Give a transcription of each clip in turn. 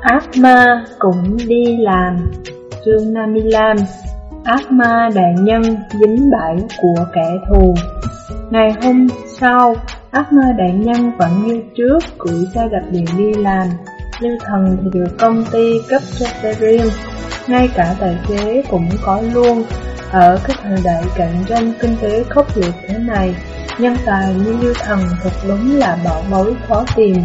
Ác ma cũng đi làm. Chương 55 Ác ma đại nhân dính bẫy của kẻ thù. Ngày hôm sau, ác ma đại nhân vẫn như trước cử xe đạp điện đi làm. Lưu thần thì được công ty cấp cho xe riêng. Ngay cả tài xế cũng có luôn. Ở cái thời đại cạnh tranh kinh tế khốc liệt thế này Nhân tài như Lưu thần thật đúng là bỏ mối khó tìm.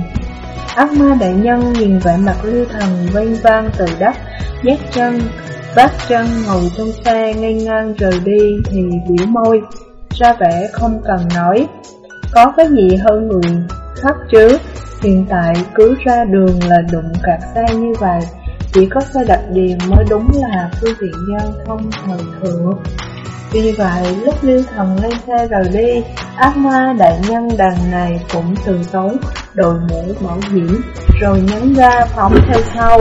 Ác ma đại nhân nhìn vẻ mặt lưu thần vênh vang từ đất, nhét chân, bát chân ngồi trong xe ngay ngang rời đi thì biểu môi, ra vẻ không cần nói. Có cái gì hơn người khác chứ, hiện tại cứ ra đường là đụng cạc xe như vậy, chỉ có xe đạp điền mới đúng là phương tiện giao thông thời thượng. Vì vậy, lúc Lưu Thần lên xe rời đi, ác ma đại nhân đàn này cũng từ tối đội mũ bảo hiểm, rồi nhấn ra phóng theo sau.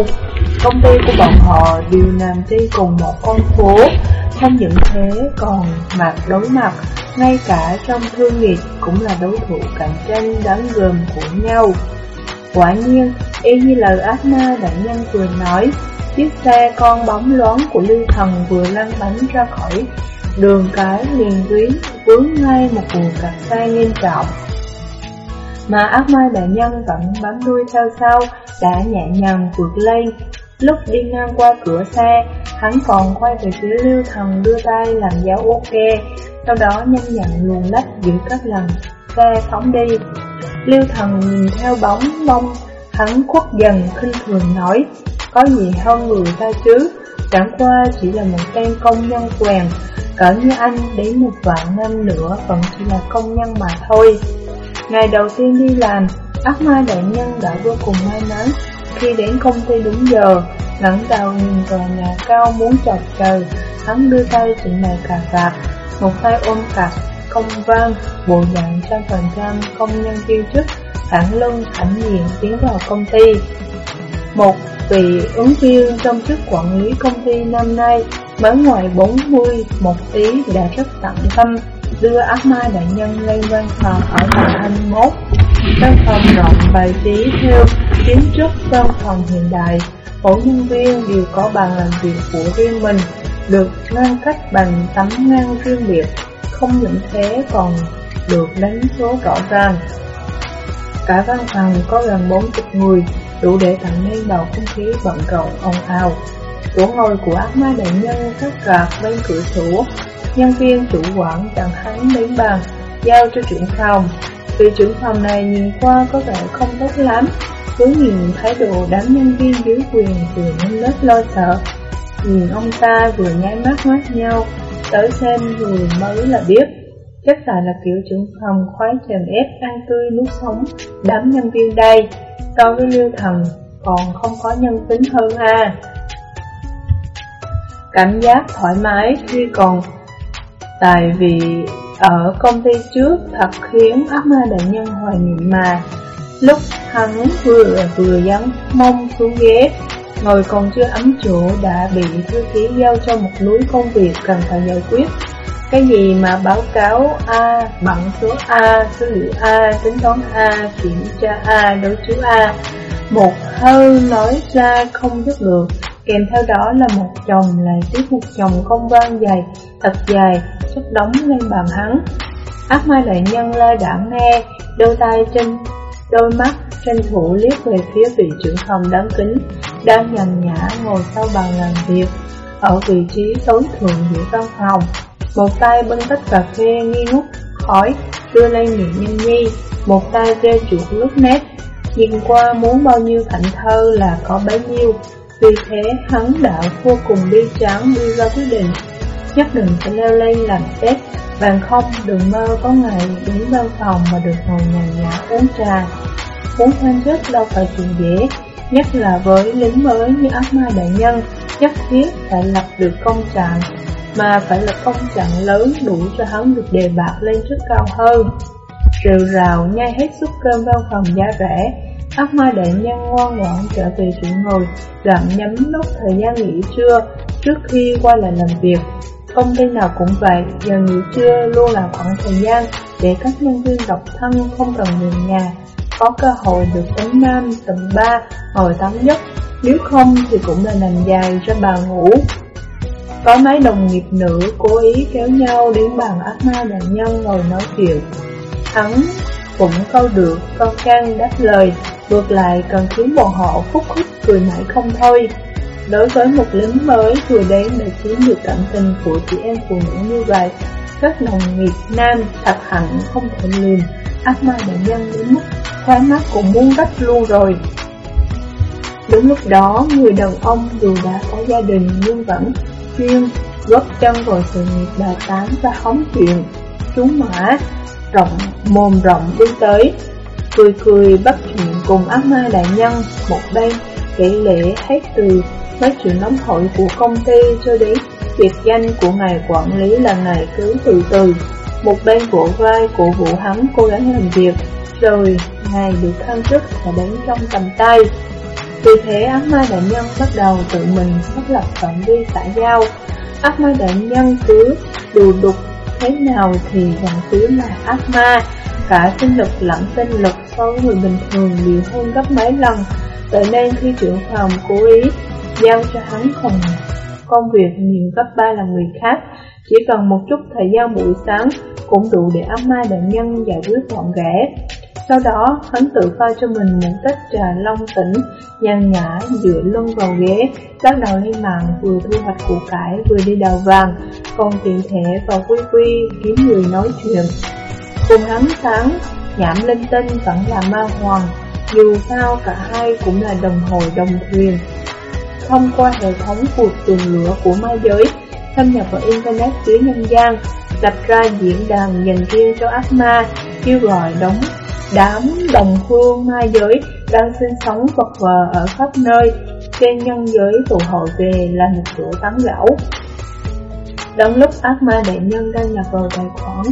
Công ty của bọn họ đều nằm trên cùng một con phố, không những thế còn mặt đối mặt, ngay cả trong thương nghiệp cũng là đối thủ cạnh tranh đáng gồm của nhau. Quả nhiên, y như lời ác ma đại nhân vừa nói, chiếc xe con bóng loáng của Lưu Thần vừa lăn bánh ra khỏi Đường cái liền tuyến vướng ngay một vụ cặp sai nghiêm trọng. Mà ác mai đại nhân vẫn bám đuôi theo sau Đã nhẹ nhàng vượt lên. Lúc đi ngang qua cửa xe Hắn còn quay về phía lưu thần đưa tay làm dấu ok Sau đó nhanh nhặn luồn lách giữa các lần Xe phóng đi. Lưu thần nhìn theo bóng mông, Hắn khuất dần khinh thường nói Có gì hơn người ta chứ? Chẳng qua chỉ là một tên công nhân quèn Cỡ như anh đến một vạn năm nữa vẫn chỉ là công nhân mà thôi. Ngày đầu tiên đi làm, ác ma đại nhân đã vô cùng may mắn. Khi đến công ty đúng giờ, ngẩng đầu nhìn tòa nhà cao muốn chọc trời Hắn đưa tay chỉnh này cà vạt, một tay ôm cặp, công văn, bộ dạng trăm phần trăm công nhân viên chức thẳng lưng thẳng nhiên tiến vào công ty. Một vị ứng viên trong chức quản lý công ty năm nay mới ngoài 40 một tí đã rất tận tâm đưa ác ma đại nhân lên văn phòng ở tầng 21. Văn phòng rộng bài trí theo kiến trúc văn phòng hiện đại, mỗi nhân viên đều có bàn làm việc của riêng mình, được ngăn cách bằng tấm ngăn riêng biệt, không những thế còn được đánh số rõ ràng. Cả văn phòng có gần 40 người, đủ để tạo nên bầu không khí bận rộn ồn ào. Chỗ ngồi của ác ma đại nhân thất gạt bên cửa sổ. Nhân viên chủ quản chẳng hắn đến bàn Giao cho trưởng phòng. Vị trưởng phòng này nhìn qua có vẻ không tốt lắm Cứ nhìn thái độ đám nhân viên dưới quyền vừa nên lớp lo sợ. Nhìn ông ta vừa nháy mắt mắt nhau, Tới xem vừa mới là biết. Chắc là là kiểu trưởng phòng khoái chèm ép ăn tươi nuốt sống Đám nhân viên đây. So với lưu thần, còn không có nhân tính hơn ha. Cảm giác thoải mái khi còn. Tại vì ở công ty trước thật khiến ác ma đại nhân hoài niệm mà. Lúc hắn vừa vừa dán mông xuống ghế Ngồi còn chưa ấm chỗ đã bị thư ký giao cho một núi công việc cần phải giải quyết. Cái gì mà báo cáo A, bảng số A, số liệu A, tính toán A, kiểm tra A, đối chiếu A Một hơi nói ra không dứt được. Kèm theo đó là một chồng lại tiếp một chồng công văn dài, thật dài, chất đóng lên bàn hắn. Ác ma đại nhân lai đảng nghe, đôi tay trên đôi mắt tranh thủ liếc về phía vị trưởng phòng đáng kính, đang nhằn nhã ngồi sau bàn làm việc, ở vị trí tối thượng giữa văn phòng. Một tay bưng tách cà phê nghi ngút khói, đưa lên miệng nhân nhi, một tay rê chuột lúc nét, nhìn qua muốn bao nhiêu thạnh thơ là có bấy nhiêu. Vì thế, hắn đã vô cùng bi tráng đưa ra quyết định. Nhất định phải leo lên làm tết Bạn không đừng mơ có ngày đến văn phòng mà được ngồi nhàn nhã uống trà. Muốn thăng chức đâu phải chuyện dễ. Nhất là với lính mới như ác ma đại nhân Nhất thiết phải lập được công trạng, Mà phải là công trạng lớn đủ cho hắn được đề bạc lên chức cao hơn. Rượu rào nhai hết suất cơm văn phòng giá rẻ. Ác ma đại nhân ngoan ngoãn trở về chỗ ngồi, gặm nhắm lúc thời gian nghỉ trưa trước khi qua lại làm việc. Công ty nào cũng vậy, giờ nghỉ trưa luôn là khoảng thời gian để các nhân viên độc thân không cần về nhà, có cơ hội được tính nam tầng 3 ngồi tắm giấc, nếu không thì cũng là nằm dài cho bà ngủ. Có mấy đồng nghiệp nữ cố ý kéo nhau đến bàn ác ma đại nhân ngồi nói chuyện. Hắn cũng câu được con can đáp lời, ngược lại còn khiến bọn họ phúc khích cười mãi không thôi. Đối với một lính mới vừa đến để chiếm được cảm tình của chị em phụ nữ như vậy, các đồng nghiệp nam thật hẳn không thể lường ác ma đại nhân đến mức khóa mắt cũng muốn rách luôn rồi. Đúng lúc đó, người đàn ông dù đã có gia đình nhưng vẫn chuyên góp chân vào sự nghiệp bà tán và hóng chuyện. Chúng mã rộng mồm rộng đi tới, cười cười bắt chuyện cùng ác ma đại nhân một bên kể lễ hết từ mấy chuyện nóng hội của công ty cho đến biệt danh của ngài quản lý là ngài cứ từ từ. Một bên của vai của vụ hắn cố gắng làm việc, rồi ngài được thăng chức và đến trong tầm tay. Vì thế ác ma đại nhân bắt đầu tự mình xác lập phạm vi xã giao. Ác ma đại nhân cứ đùa đục thế nào thì vẫn cứ là ác ma. Cả sinh lực lẫn tinh lực so với người bình thường nhiều hơn gấp mấy lần. Vậy nên khi trưởng phòng cố ý giao cho hắn không công việc nhiều gấp ba lần người khác, chỉ cần một chút thời gian buổi sáng cũng đủ để ác ma đại nhân giải quyết gọn ghẽ. Sau đó, hắn tự pha cho mình một tách trà long tỉnh, nhàn nhã dựa lưng vào ghế, bắt đầu lên mạng vừa thu hoạch củ cải vừa đi đào vàng, còn tiện thể vào quy quy kiếm người nói chuyện. Cùng hắn sáng, nhảm linh tinh vẫn là ma hoàng, dù sao cả hai cũng là đồng hồi đồng thuyền. Thông qua hệ thống cuộc tuần lửa của ma giới, thâm nhập vào Internet dưới nhân gian, lập ra diễn đàn dành riêng cho ác ma, kêu gọi đóng đám đồng hương ma giới đang sinh sống vật vờ ở khắp nơi, trên nhân giới tụ hội về là một chỗ tắm gẫu. Đúng lúc ác ma đại nhân đang nhập vào tài khoản,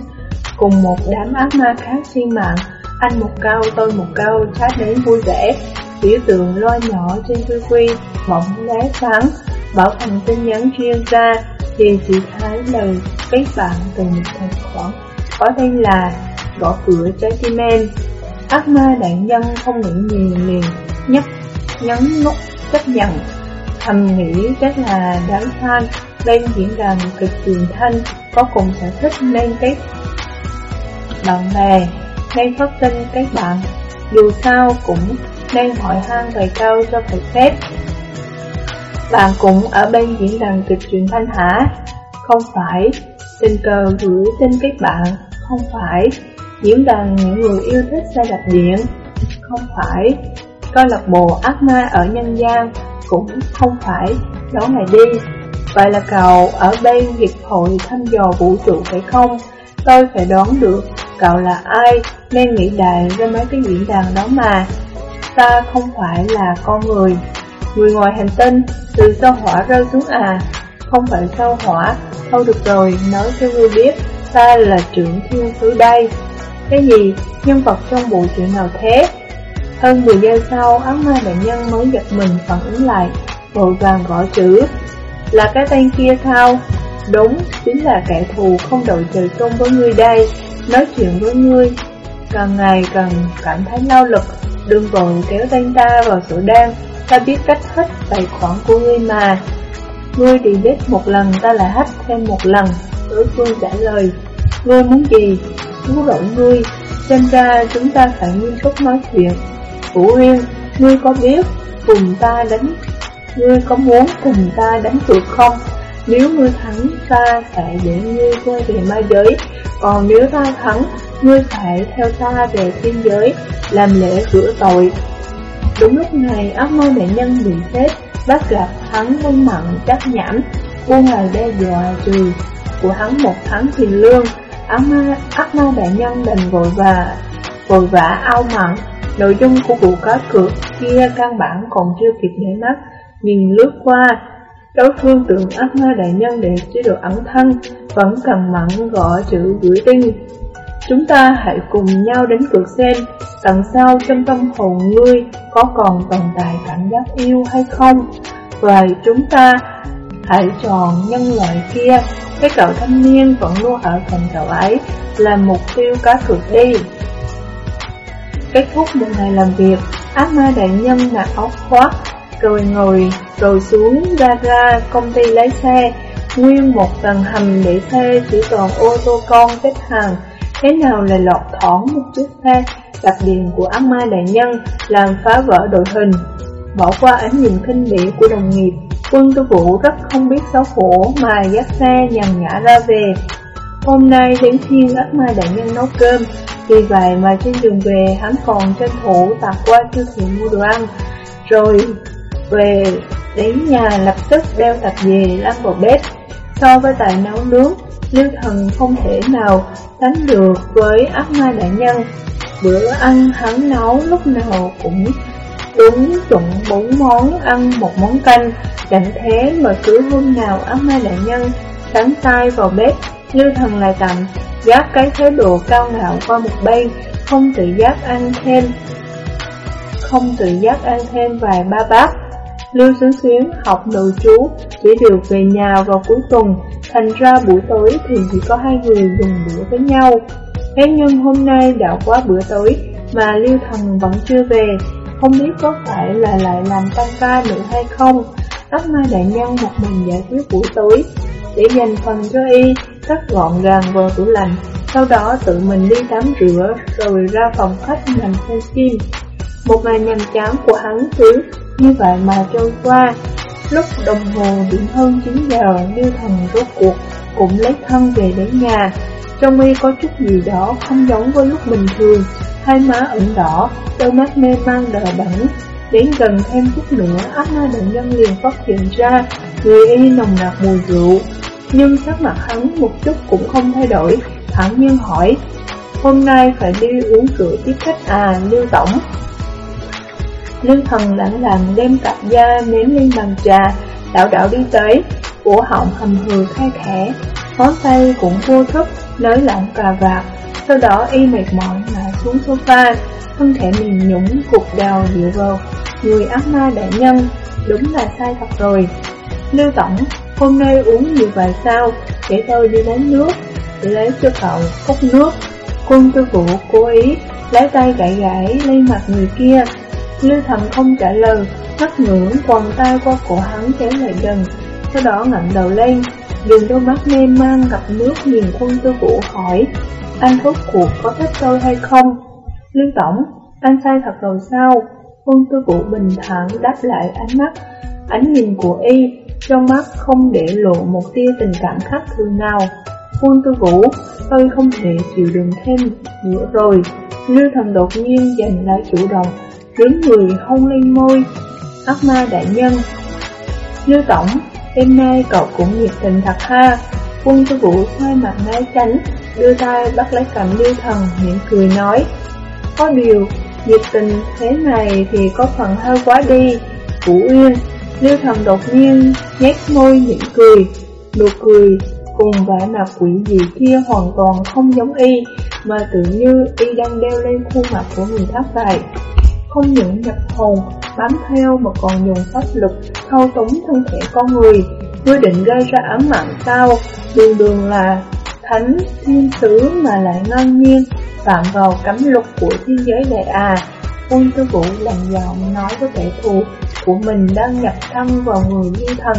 cùng một đám ác ma khác trên mạng, anh một cao tôi một cao chat đến vui vẻ, biểu tượng loa nhỏ trên quy quy, mỏng lé sáng, bảo thành tin nhắn chuyên ra thì chỉ Thái lời kết bạn từ một tài khoản có tên là gõ cửa trái tim em. Ác ma đại nhân không nghĩ gì liền, nhấp nhấn nút chấp nhận. Thầm nghĩ chắc là đám fan bên diễn đàn kịch truyền thanh có cùng sở thích nên kết bạn bè, nên phát tin các bạn. Dù sao cũng nên hỏi han vài câu cho phải phép. Bạn cũng ở bên diễn đàn kịch truyền thanh hả? Không phải, tình cờ gửi tin các bạn, không phải diễn đàn những người yêu thích xe đạp điện Không phải Câu lạc bộ ác ma ở nhân gian Cũng không phải Đó này đi. Vậy là cậu ở bên hiệp hội thăm dò vũ trụ phải không? Tôi phải đoán được cậu là ai Nên nghĩ đại ra mấy cái diễn đàn đó mà. Ta không phải là con người. Người ngoài hành tinh Từ sao hỏa rơi xuống à? Không phải sao hỏa Thôi được rồi, nói cho ngươi biết Ta là trưởng thiên sứ đây cái gì? Nhân vật trong bộ truyện nào thế? Hơn 10 giây sau, áo ma bệnh nhân mới giật mình phản ứng lại, vội vàng gõ chữ. Là cái tên kia sao? Đúng, chính là kẻ thù không đội trời chung với ngươi đây, nói chuyện với ngươi. Càng ngày càng cảm thấy lao lực, đừng vội kéo tên ta vào sổ đen, ta biết cách hết tài khoản của ngươi mà. Ngươi delete một lần ta lại hack thêm một lần, đối phương trả lời. Ngươi muốn gì? Cứu rộng ngươi, xem ra chúng ta phải nghiêm túc nói chuyện. Vũ Uyên, ngươi có biết cùng ta đánh, ngươi có muốn cùng ta đánh cược không? Nếu ngươi thắng, ta sẽ để ngươi quay về ma giới, còn nếu ta thắng, ngươi phải theo ta về thiên giới, làm lễ rửa tội. Đúng lúc này, ác mơ đại nhân bị xếp, bắt gặp hắn hung mặn chắc nhảm, buông lời đe dọa trừ của hắn một tháng tiền lương, ác ma, ác ma đại nhân đành vội và vội vã ao mặn. Nội dung của vụ cá cược kia căn bản còn chưa kịp để mắt, nhìn lướt qua. Đối phương tượng ác ma đại nhân để chế độ ẩn thân, vẫn cần mặn gọi chữ gửi tin. Chúng ta hãy cùng nhau đến cược xem, tận sau trong tâm hồn ngươi có còn tồn tại cảm giác yêu hay không. và chúng ta hãy chọn nhân loại kia cái cậu thanh niên vẫn luôn ở cạnh cậu ấy Là mục tiêu cá cược đi. Kết thúc một ngày làm việc Ác ma đại nhân mặc áo khoác rồi ngồi rồi xuống ra ra công ty lái xe, nguyên một tầng hầm để xe chỉ toàn ô tô con xếp hàng, thế nào lại lọt thoáng một chiếc xe đặc điện của ác ma đại nhân làm phá vỡ đội hình. Bỏ qua ánh nhìn khinh bỉ của đồng nghiệp, quân tư vũ rất không biết xấu hổ mà dắt xe nhằn nhã ra về. Hôm nay đến thiên ác ma đại nhân nấu cơm, vì vậy mà trên đường về hắn còn tranh thủ tạt qua siêu thị mua đồ ăn, rồi về đến nhà lập tức đeo tập về lăn vào bếp. So với tài nấu nướng, Lưu Thần không thể nào đánh được với ác ma đại nhân. Bữa ăn hắn nấu lúc nào cũng uống trụng bốn món ăn một món canh, chẳng thế mà cứ hôm nào ác ma đại nhân sắn tay vào bếp, Lưu Thần lại tạm gác cái thái độ cao ngạo qua một bên, không tự giác ăn thêm, không tự giác ăn thêm vài ba bát. Lưu Xuyến Xuyến học nội chú, chỉ được về nhà vào cuối tuần, thành ra buổi tối thì chỉ có hai người dùng bữa với nhau. Thế nhưng hôm nay đã quá bữa tối mà Lưu Thần vẫn chưa về, không biết có phải là lại làm tăng ca nữa hay không. Ác mai đại nhân một mình giải quyết buổi tối, để dành phần cho y, cắt gọn gàng vào tủ lạnh, sau đó tự mình đi tắm rửa rồi ra phòng khách nằm xem phim. Một ngày nhằm chán của hắn cứ như vậy mà trôi qua. Lúc đồng hồ điểm hơn 9 giờ, Lưu Thần rốt cuộc cũng lấy thân về đến nhà. Trong mi có chút gì đó không giống với lúc bình thường, hai má ửng đỏ, đôi mắt mê mang đờ đẫn. Đến gần thêm chút nữa, ác ma bệnh nhân liền phát hiện ra người y nồng nặc mùi rượu. Nhưng sắc mặt hắn một chút cũng không thay đổi, thẳng nhiên hỏi, hôm nay phải đi uống rượu tiếp khách à, Lưu Tổng. Lưu thần lặng lặng đem cặp da nếm lên bàn trà, đảo đảo đi tới, cổ họng hầm hừ khai khẽ, ngón tay cũng vô thức nới lỏng cà vạt. Sau đó y mệt mỏi ngã xuống sofa, thân thể mềm nhũng cục đầu dựa vào người ác ma đại nhân, đúng là sai thật rồi. Lưu Tổng, hôm nay uống nhiều vài sao, để tôi đi lấy nước, để lấy cho cậu cốc nước. Quân tư vũ cố ý, lấy tay gãy gãy lên mặt người kia, Lưu Thần không trả lời, mắt ngưỡng quần tay qua cổ hắn kéo lại gần, sau đó ngẩng đầu lên, Đường đôi mắt mê man gặp nước nhìn quân tư vũ hỏi, anh rốt cuộc có thích tôi hay không? Lưu Tổng, anh sai thật rồi sao? Quân tư vũ bình thản đáp lại ánh mắt, ánh nhìn của y, trong mắt không để lộ một tia tình cảm khác thường nào. Quân tư vũ, tôi không thể chịu đựng thêm nữa rồi. Lưu thần đột nhiên giành lại chủ động, Đứng người hôn lên môi Ác ma đại nhân Lưu Tổng Đêm nay cậu cũng nhiệt tình thật ha. Quân tư vũ xoay mặt né tránh Đưa tay bắt lấy cầm lưu thần mỉm cười nói Có điều Nhiệt tình thế này thì có phần hơi quá đi. Vũ Uyên Lưu thần đột nhiên nhét môi mỉm cười Nụ cười cùng vẻ mặt quỷ dị kia hoàn toàn không giống y Mà tự như y đang đeo lên khuôn mặt của người khác vậy không những nhập hồn, bám theo mà còn dùng pháp lực thao túng thân thể con người. Ngươi định gây ra ám mạng sao? Đường đường là thánh thiên sứ mà lại ngang nhiên phạm vào cấm luật của thiên giới đại à. Quân tư vũ lạnh giọng nói với kẻ thù của mình đang nhập thân vào người thiên thần.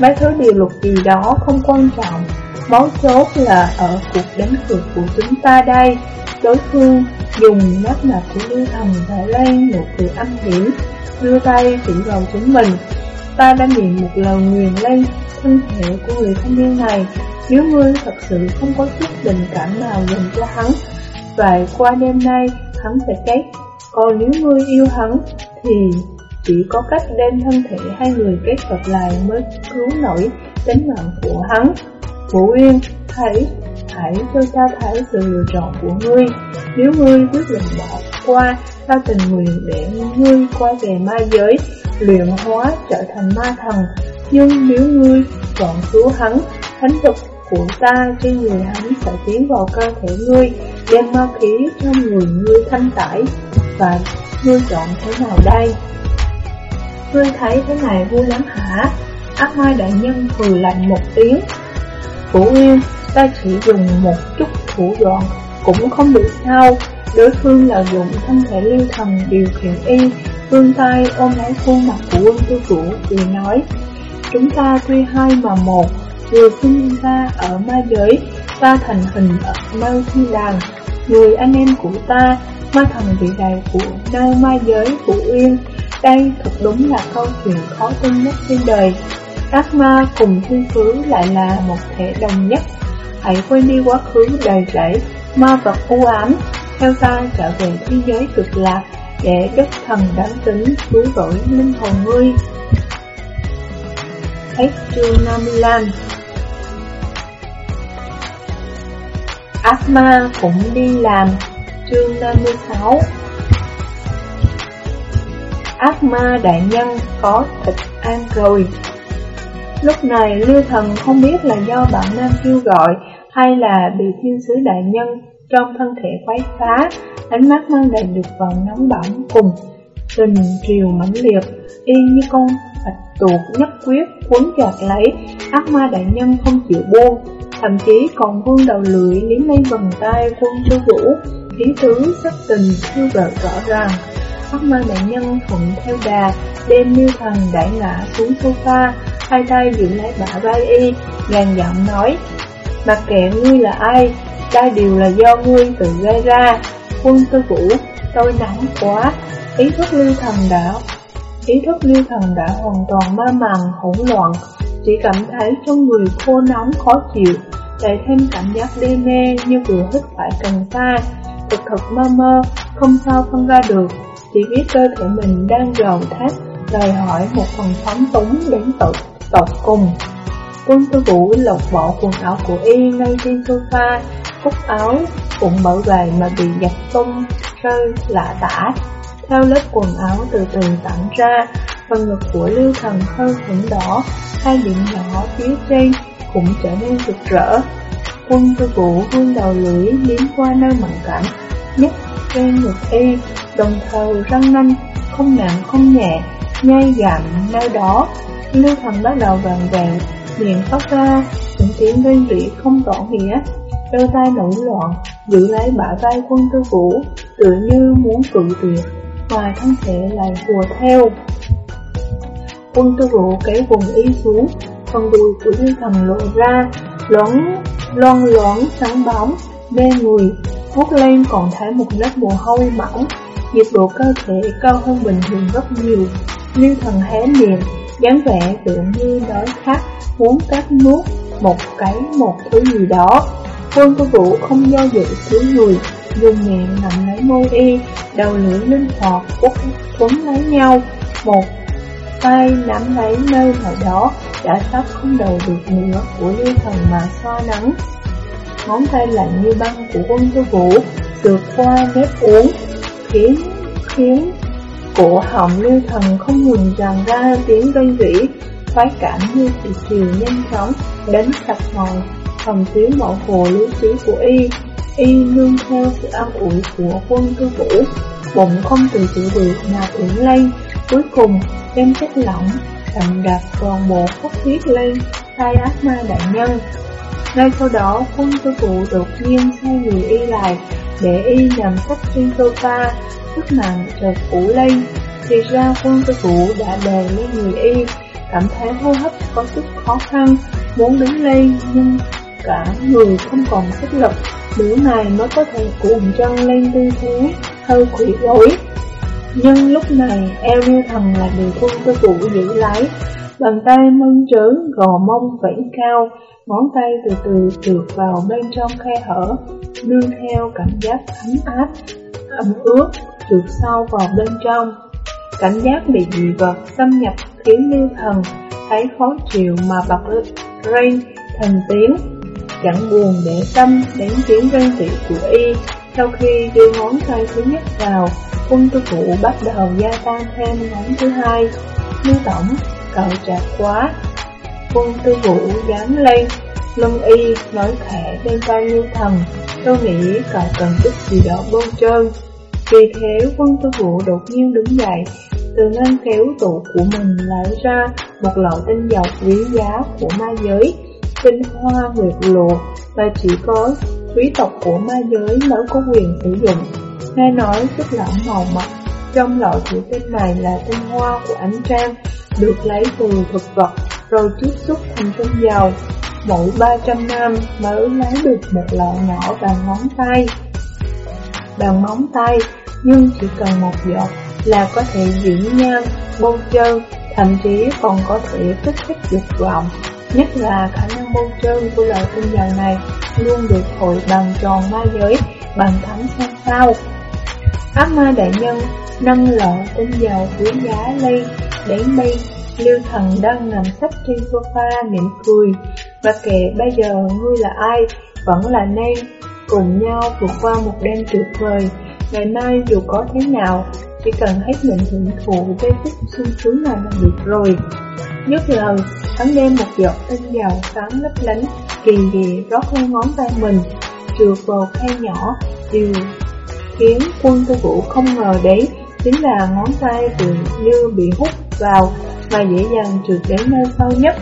Mấy thứ điều luật gì đó không quan trọng, mấu chốt là ở cuộc đánh cược của chúng ta đây. Đối phương dùng nét mặt của lưu thần để lên một từ âm hiểm, đưa tay chỉ vào chúng mình. Ta đã niệm một lần nguyền lên thân thể của người thanh niên này, nếu ngươi thật sự không có chút tình cảm nào dành cho hắn, vậy qua đêm nay hắn sẽ chết. Còn nếu ngươi yêu hắn, thì chỉ có cách đem thân thể hai người kết hợp lại mới cứu nổi tính mạng của hắn. Vũ yên, hãy hãy cho ta thấy sự lựa chọn của ngươi. Nếu ngươi quyết định bỏ qua, ta tình nguyện để ngươi quay về ma giới, luyện hóa trở thành ma thần. Nhưng nếu ngươi chọn cứu hắn, thánh độc của ta trên người hắn sẽ tiến vào cơ thể ngươi, đem ma khí trong người ngươi thanh tải. Và ngươi chọn thế nào đây? Ngươi thấy thế này vui lắm hả? Ác ma đại nhân cười lạnh một tiếng. Cửu Yên, ta chỉ dùng một chút thủ đoạn cũng không được sao. Đối phương lợi dụng thân thể lưu thần điều khiển y, Vương tay ôm lấy khuôn mặt của quân tư vũ cười nói, Chúng ta tuy hai mà một, Vừa sinh ra ở ma giới, Ta thành hình ở nơi thi đàn. Người anh em của ta, Ma thần vị đại của nơi ma giới của Uyên Đây thật đúng là câu chuyện khó tin nhất trên đời. Ác ma cùng thiên phứ lại là một thể đồng nhất. Hãy quên đi quá khứ đầy rẫy, Ma vật u ám, Theo ta trở về thế giới cực lạc Để đất thần đáng tính cứu rỗi linh hồn ngươi. Hết chương 55 Ác ma cũng đi làm. Chương 56 Ác ma đại nhân có thịt ăn rồi. Lúc này Lưu Thần không biết là do bạn nam kêu gọi Hay là bị thiên sứ đại nhân trong thân thể quấy phá, Ánh mắt mang đầy được vào nóng bỏng cùng Tình triều mãnh liệt. Y như con bạch tuột nhất quyết cuốn chặt lấy, Ác ma đại nhân không chịu buông, Thậm chí còn vương đầu lưỡi liếm lên vòng tay quân chu vũ. Ý tứ sắc tình thư vợ rõ ràng. Ác ma đại nhân thuận theo đà, Đem lưu thần đại ngã xuống sofa Hai tay dựng lấy bả vai y Gàn giọng nói Mặc kệ ngươi là ai Đây đều là do ngươi tự gây ra. Quân tư vũ Tôi nóng quá. Ý thức lưu thần đã Ý thức lưu thần đã hoàn toàn ma màng hỗn loạn. Chỉ cảm thấy trong người khô nóng khó chịu Lại thêm cảm giác đê mê như vừa hít phải cần sa. Thực thực mơ mơ, không sao phân ra được. Chỉ biết cơ thể mình đang gào thét Đòi hỏi một phần phóng túng đến tận tột cùng Quân tư vũ lột bỏ quần áo của y ngay trên sofa Cúc áo cũng mở về mà bị giật tung, rơi lạ tả theo lớp quần áo từ từ tản ra, phần ngực của lưu thần hơi ửng đỏ, hai điểm nhỏ phía trên cũng trở nên rực rỡ. Quân tư vũ vươn đầu lưỡi liếm qua nơi mặn cảm, nhấc trên ngực y, đồng thời răng nanh, không nặng không nhẹ, nhai gặm nơi đó. Lưu thần bắt đầu vàng vàng, miệng phát ra, những tiếng rên rỉ không tỏ nghĩa, đôi tay nổi loạn, giữ lấy bả vai quân tư vũ, tựa như muốn cự tuyệt mà thân thể lại hùa theo. Quân tư vũ kéo quần y xuống, phần đùi của Lưu Thần lộ ra, loáng, loan loáng sáng bóng, mê người, hút lên còn thấy một lớp mồ hôi mỏng, nhiệt độ cơ thể cao hơn bình thường rất nhiều. Lưu Thần hé miệng, dáng vẻ tưởng như đói khát, muốn cắt nuốt một cái một thứ gì đó. Quân tư vũ không do dự thứ người, dùng miệng nằm lấy môi y, đầu lưỡi linh hoạt quất quấn lấy nhau, một tay nắm lấy nơi nào đó đã sắp không đầu được nữa của lưu thần mà xoa nắng. Ngón tay lạnh như băng của quân tư vũ được qua mép uống, khiến khiến cổ họng lưu thần không ngừng tràn ra tiếng rên rỉ, khoái cảm như thủy chiều nhanh chóng đến sạch ngồi, thầm tiếng mẫu hồ lý trí của y y nương theo sự an ủi của quân tư vũ, bụng không tự chủ được mà ưỡn lên, cuối cùng đem chất lỏng đậm đặc toàn bộ khúc thiết lên tay ác ma đại nhân. Ngay sau đó, quân tư vũ đột nhiên xoay người y lại, để y nằm sắp trên sofa, sức nặng chợt phủ lên. Thì ra quân tư vũ đã đè lên người y, cảm thấy hô hấp có sức khó khăn, muốn đứng lên nhưng cả người không còn sức lực Nửa này mới có thể cuộn chân lên tư thế hơi quỷ gối. Nhưng lúc này eo lưu thần là bị quân tư vụ giữ lấy Bàn tay mơn trớn gò mông vẫy cao Ngón tay từ từ trượt vào bên trong khe hở Nương theo cảm giác ấm áp, ẩm ướt trượt sâu vào bên trong Cảm giác bị dị vật xâm nhập khiến lưu thần thấy khó chịu mà bật lên thành tiếng chẳng buồn để tâm đến tiếng rên rỉ của y. Sau khi đưa ngón tay thứ nhất vào, quân tư vụ bắt đầu gia tăng thêm ngón thứ hai. Lưu tổng, cậu chặt quá. Quân tư vũ dám lên, lưng y nói khẽ bên tay lưu thần. Tôi nghĩ cậu cần chút gì đó bông trơn. Vì thế quân tư vụ đột nhiên đứng dậy, từ ngăn kéo tủ của mình lấy ra một lọ tinh dầu quý giá của ma giới tinh hoa nguyệt lộ và chỉ có quý tộc của ma giới mới có quyền sử dụng. Nghe nói chất lỏng màu mặt trong lọ thủy tinh này là tinh hoa của ánh trăng, được lấy từ thực vật, rồi chiết xuất thành tinh dầu. Mỗi 300 năm mới lấy được một lọ nhỏ bằng ngón tay. Bằng móng tay, nhưng chỉ cần một giọt là có thể diễn nhan, bông trơn, thậm chí còn có thể kích thích dục vọng. Nhất là khả năng bông trơn của loại tinh dầu này luôn được hội bằng tròn ma giới bằng thắng sang sao. Ác ma đại nhân nâng lọ tinh dầu quý giá ly đến mi lưu thần đang nằm sấp trên sofa mỉm cười Và kệ bây giờ ngươi là ai Vẫn là nên Cùng nhau vượt qua một đêm tuyệt vời Ngày mai dù có thế nào, Chỉ cần hết mình hưởng thụ cái phút sung sướng này là được rồi. Nhất lời Hắn đem một giọt tinh dầu sáng lấp lánh, Kỳ dị rót lên ngón tay mình Trượt vào khe nhỏ, Điều khiến quân tư vũ không ngờ đấy Chính là ngón tay dường như bị hút vào Và dễ dàng trượt đến nơi sâu nhất.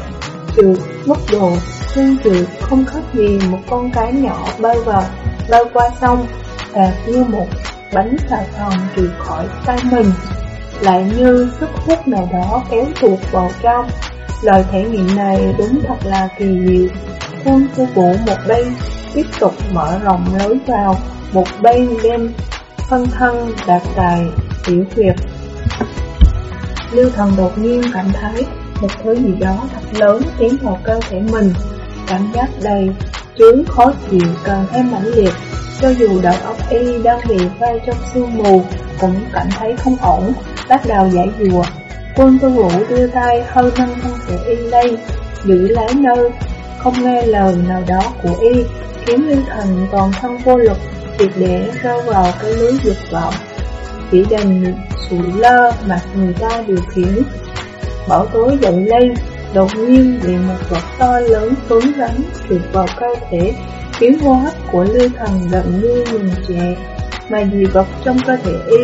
Trượt mức độ nhưng trượt không khác gì một con cá nhỏ bơi vào bơi qua sông và như một bánh xà phòng trượt khỏi tay mình. Lại như sức hút nào đó kéo tuột vào trong. Lời thể nghiệm này đúng thật là kỳ diệu. Quân sư vũ một bên tiếp tục mở rộng lối vào, Một bên đem phân thân, đạt tài, tiểu tuyệt Lưu thần đột nhiên cảm thấy một thứ gì đó thật lớn tiến vào cơ thể mình. Cảm giác đầy chướng khó chịu, càng thêm mãnh liệt. Cho dù đầu óc y đang bị vây trong sương mù Cũng cảm thấy không ổn, bắt đầu giải dùa. Quân tư vũ đưa tay hơi nâng thân thể y lên Giữ lấy nơi không nghe lời nào đó của y Khiến lưu thần toàn thân vô lực Việc để rơi vào cái lưới dục vọng. Chỉ đành sủi lơ mặt người ta điều khiển. Bảo tối dậy lên Đột nhiên bị một vật to lớn cứng rắn trượt vào cơ thể Khiến hô hấp của lưu thần gần như ngừng trệ Mà dị vật trong cơ thể y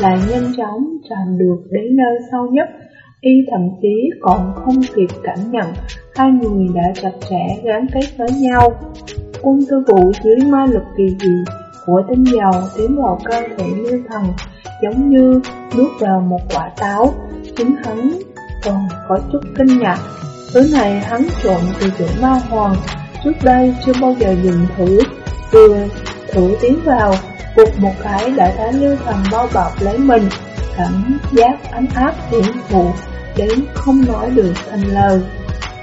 lại nhanh chóng tràn được đến nơi sâu nhất. Y thậm chí còn không kịp cảm nhận, Hai người đã chặt chẽ gắn kết với nhau. Quân tư vụ dưới ma lực kỳ dị của tinh dầu tiến vào cơ thể lưu thần, Giống như nuốt vào một quả táo. Chính hắn còn có chút kinh ngạc. Thứ này hắn trộn từ chỗ ma hoàng Trước đây chưa bao giờ nhìn thử. Vừa thử tiến vào Vụt một cái đã thấy lưu thần bao bọc lấy mình. Cảm giác ấm áp tiễn phụ Đến không nói được thành lời.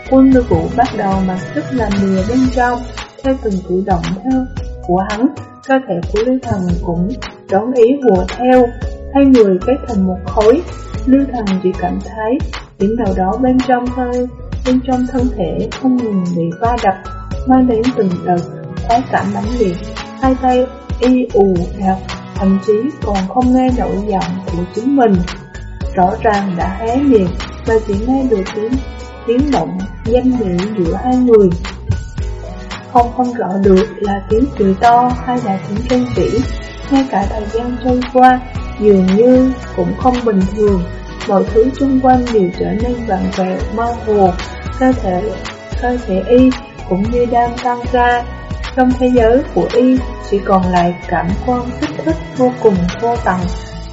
Quân lưu vũ bắt đầu mặc sức làm lừa bên trong, Theo từng cử động theo của hắn. Cơ thể của lưu thần cũng đón ý vùa theo, Hai người kết thành một khối. Lưu thần chỉ cảm thấy Điểm đầu đó bên trong hơi, Bên trong thân thể không ngừng bị va đập. Mang đến từng đợt Khoái cảm mãnh liệt. Hai tay y ù đạp Thậm chí còn không nghe nổi giọng của chính mình. Rõ ràng đã hé miệng Và chỉ nghe được tiếng tiếng động danh mỹ giữa hai người. Không không rõ được là tiếng cười to hay là tiếng khen tỉ Ngay cả thời gian trôi qua dường như cũng không bình thường. Mọi thứ xung quanh đều trở nên vặn vẹo, mơ hồ. Cơ thể, cơ thể y cũng như đang tăng ra Trong thế giới của y chỉ còn lại cảm quan kích thích vô cùng vô tận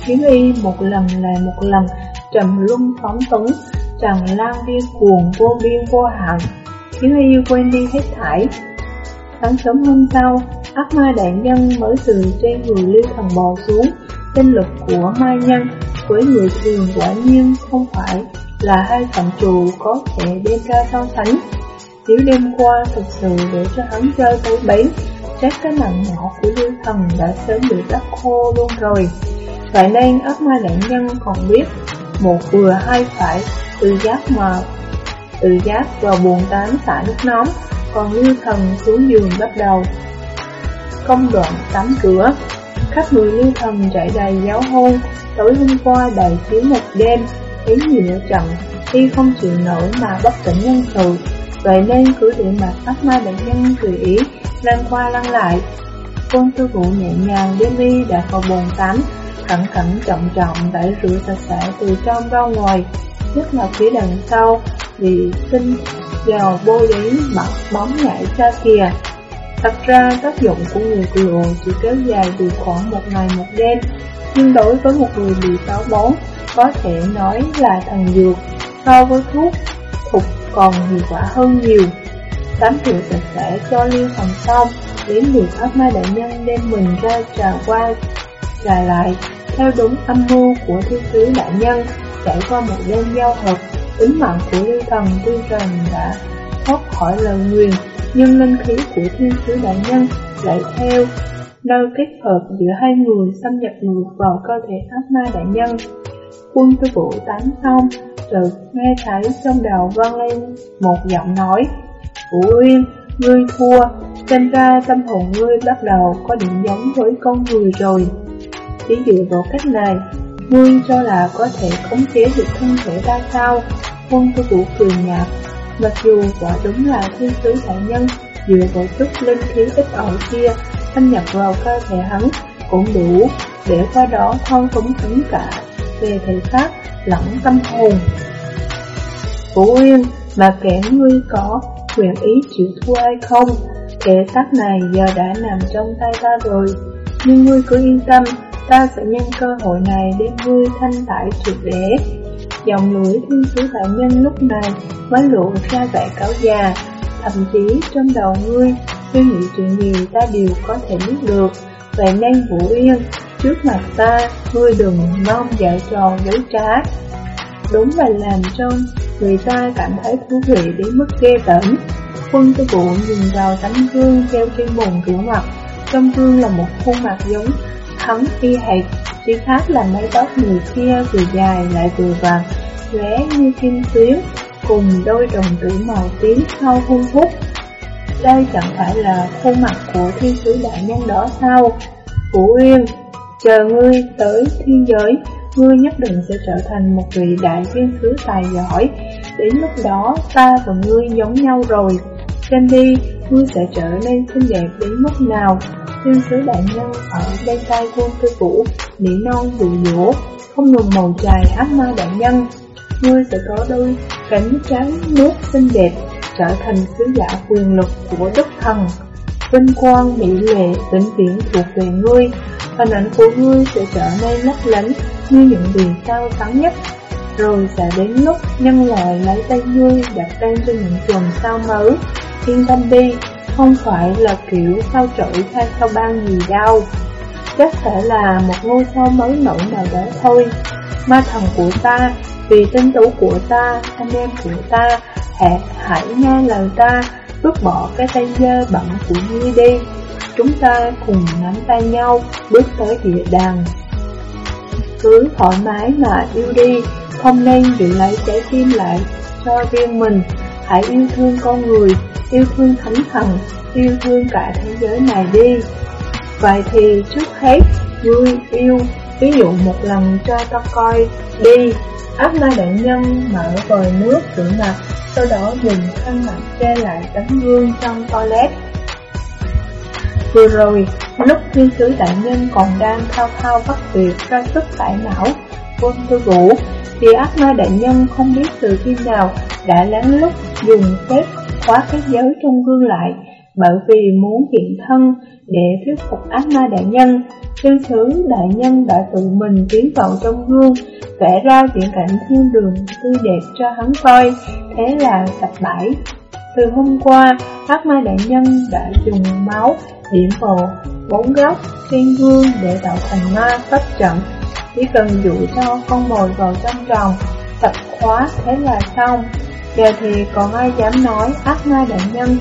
Khiến y một lần lại một lần trầm luân phóng túng Tràn lan điên cuồng vô biên vô hạn Khiến y quên đi hết thảy Sáng sớm hôm sau, ác ma đại nhân mới từ trên người lưu thần bò xuống Tinh lực của mai nhân với người thường quả nhiên không phải là hai phạm trù có thể đem ra so sánh. Nếu đêm qua thực sự để cho hắn chơi tối bấy, chắc cái nặng nhỏ của lưu thần đã sớm bị đắp khô luôn rồi. Vậy nên ác ma đại nhân còn biết, một vừa hai phải, từ giác mà từ giác vào buồn tán xả nước nóng, còn lưu thần xuống giường bắt đầu công đoạn tắm cửa. Khắp người lưu thần chạy đầy giáo hôn, tối hôm qua đầy chiếu một đêm, ý nhiều trận, khi không chịu nổi mà bất tỉnh nhân sự. Vậy nên cứ để mặt tóc mai bệnh nhân tùy ý, lăn qua lăn lại. Quân tư vụ nhẹ nhàng đem đi đặt vào bồn tắm, cẩn cẩn trọng trọng để rửa sạch sẽ từ trong ra ngoài, nhất là phía đằng sau, vì sinh vào bôi giấy mặt bóng nhảy ra kìa. Thật ra tác dụng của người cừu chỉ kéo dài từ khoảng một ngày một đêm nhưng đối với một người bị táo bón, có thể nói là thần dược so với thuốc còn hiệu quả hơn nhiều. Tắm rửa sạch sẽ cho Liêu Hồng xong, đến lượt ác ma đại nhân đem mình ra trà qua trà lại, theo đúng âm mưu của thiên sứ đại nhân, trải qua một đêm giao hợp, tính mạng của Liêu Thần tuy rằng đã thoát khỏi lời nguyền, nhưng linh khí của thiên sứ đại nhân lại theo nơi kết hợp giữa hai người xâm nhập ngược vào cơ thể ác ma đại nhân. Quân tư vũ tán xong, sự nghe thấy trong đầu vang lên một giọng nói Vũ Uyên, ngươi thua, xem ra tâm hồn ngươi bắt đầu có điểm giống với con người rồi. Chỉ dựa vào cách này, ngươi cho là có thể khống chế được thân thể ta sao? Quân của vũ cười nhạt, mặc dù quả đúng là thiên sứ đại nhân dựa vào chút linh khí ít ỏi kia xâm nhập vào cơ thể hắn cũng đủ để qua đó thao túng hắn cả về thể xác lẫn tâm hồn. Vũ Uyên, mà kẻ ngươi có quyền ý chịu thua hay không, kẻ xác này giờ đã nằm trong tay ta rồi. Nhưng ngươi cứ yên tâm, ta sẽ nhân cơ hội này đem ngươi thanh tải triệt để. Dòng lưỡi thiên sứ tạo nhân lúc này mới lộ ra vẻ cáo già, thậm chí trong đầu ngươi suy nghĩ chuyện gì ta đều có thể biết được. Vậy nên Vũ Yên, trước mặt ta, ngươi đừng mong dạy tròn dối trá. Đúng là làm cho người ta cảm thấy thú vị đến mức ghê tởm. Quân tư vụ nhìn vào tấm gương treo trên bồn rửa mặt, trong gương là một khuôn mặt giống hắn y hệt, chỉ khác là mái tóc người kia vừa dài lại vừa vàng, lóe như kim tuyến, cùng đôi đồng tử màu tím sau hung hút. Đây chẳng phải là khuôn mặt của thiên sứ đại nhân đó sao? Vũ Uyên, chờ ngươi tới thiên giới, ngươi nhất định sẽ trở thành một vị đại thiên sứ tài giỏi. Đến lúc đó, ta và ngươi giống nhau rồi. Xem đi, ngươi sẽ trở nên xinh đẹp đến mức nào. Thiên sứ đại nhân ở bên tay quân tư vũ, nỉ non dụ dỗ, không ngừng màu dài ác ma đại nhân. Ngươi sẽ có đôi cánh trắng nước xinh đẹp, trở thành sứ giả quyền lực của đức thần. Vinh quang mỹ lệ vĩnh viễn thuộc về ngươi, hình ảnh của ngươi sẽ trở nên lấp lánh như những điều sao sáng nhất. Rồi sẽ đến lúc nhân loại lấy tay ngươi đặt tên cho những chùm sao mới. Yên tâm đi, không phải là kiểu sao trội hay sao ban gì đâu. Chắc sẽ là một ngôi sao mới nổi nào đó thôi. Ma thần của ta, vì tinh tú của ta, anh em của ta, hãy, hãy nghe lời ta, vứt bỏ cái tay dơ bẩn của ngươi đi. Chúng ta cùng nắm tay nhau, bước tới địa đàng. Cứ thoải mái mà yêu đi, không nên giữ lấy trái tim lại cho riêng mình. Hãy yêu thương con người, yêu thương thánh thần, yêu thương cả thế giới này đi. Vậy thì trước hết, vui yêu, ví dụ một lần cho ta coi, đi. Áp ma đại nhân mở vòi nước rửa mặt, sau đó dùng khăn mặt che lại tấm gương trong toilet. Vừa rồi, lúc thiên sứ đại nhân còn đang thao thao bất tuyệt ra sức cải não quân tư vũ, thì ác ma đại nhân không biết từ khi nào đã lén lút dùng phép khóa cái giới trong gương lại, bởi vì muốn hiện thân để thuyết phục ác ma đại nhân. Thiên sứ đại nhân đã tự mình tiến vào trong gương, vẽ ra viễn cảnh thiên đường tươi đẹp cho hắn coi, thế là sạch bãi. Từ hôm qua, ác ma đại nhân đã dùng máu điểm vào bốn góc thiên vương để tạo thành ma pháp trận. Chỉ cần dụ cho con mồi vào trong tròn, tập khóa thế là xong. Giờ thì còn ai dám nói ác ma đại nhân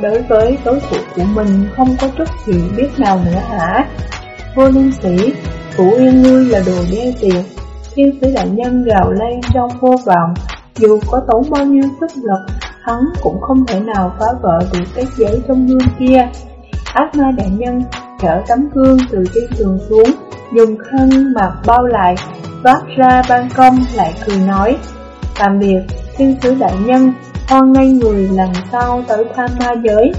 Đối với đối thủ của mình không có chút hiểu biết nào nữa hả Vô linh sĩ, Phủ Yên ngươi là đồ đê tiệt Thiên sứ đại nhân gào lên trong vô vọng Dù có tốn bao nhiêu sức lực Hắn cũng không thể nào phá vỡ được cái giấy trong gương kia. Ác ma đại nhân chở tấm gương từ trên tường xuống, Dùng khăn mặt bao lại Vác ra ban công lại cười nói, Tạm biệt, thiên sứ đại nhân, Hoan ngay người lần sau tới tham ma giới.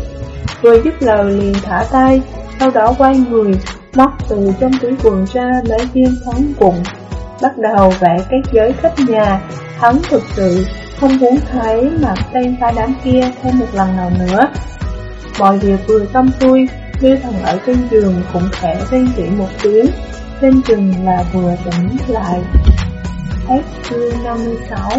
Vừa dứt lời liền thả tay, Sau đó quay người, Móc từ trong túi quần ra lấy viên thắng cuộn Bắt đầu vẽ cái giới khách nhà. Hắn thực sự không muốn thấy mặt tên phá đám kia thêm một lần nào nữa. Mọi việc vừa xong xuôi, Lưu thần ở trên giường cũng khẽ rên rỉ một tiếng. Trên chừng là vừa tỉnh lại. Hết chương 56